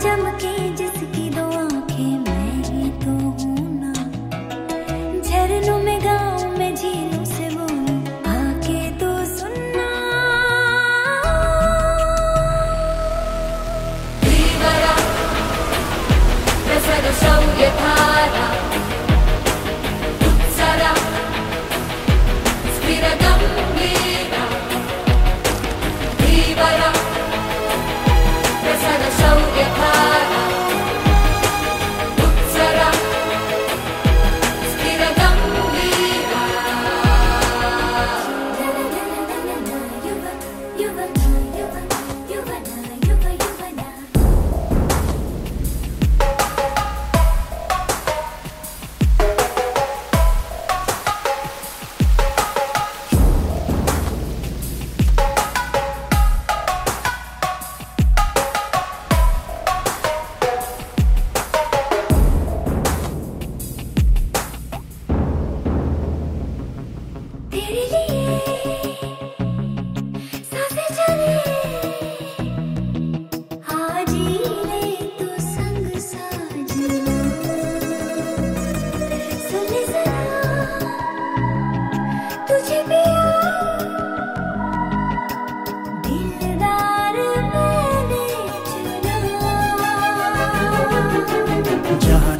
चमके जिस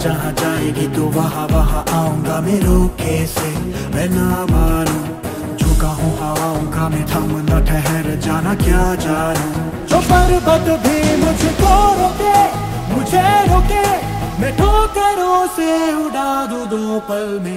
जहाँ जाएगी तो वहाँ वहाँ आऊँगा मैं रोके से। मैं ना मानू, झुका हूँ हवाओं का मैं थमना ठहर, जाना क्या जानू? जो पर्वत भी मुझको रोके, मुझे रोके, मैं ठोकरों से उड़ा दू दो पल में।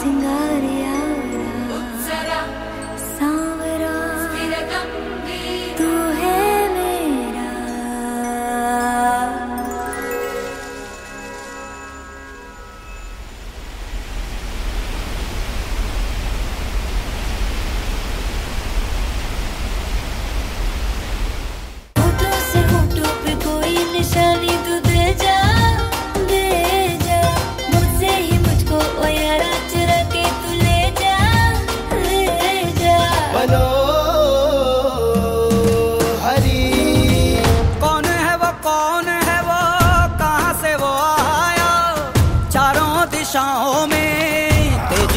सिंहा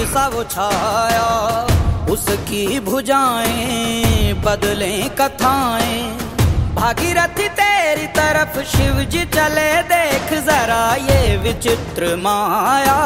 सा वो छाया, उसकी भुजाएँ बदले कथाएँ। भागीरथी तेरी तरफ़ शिव जी चले, देख जरा ये विचित्र माया।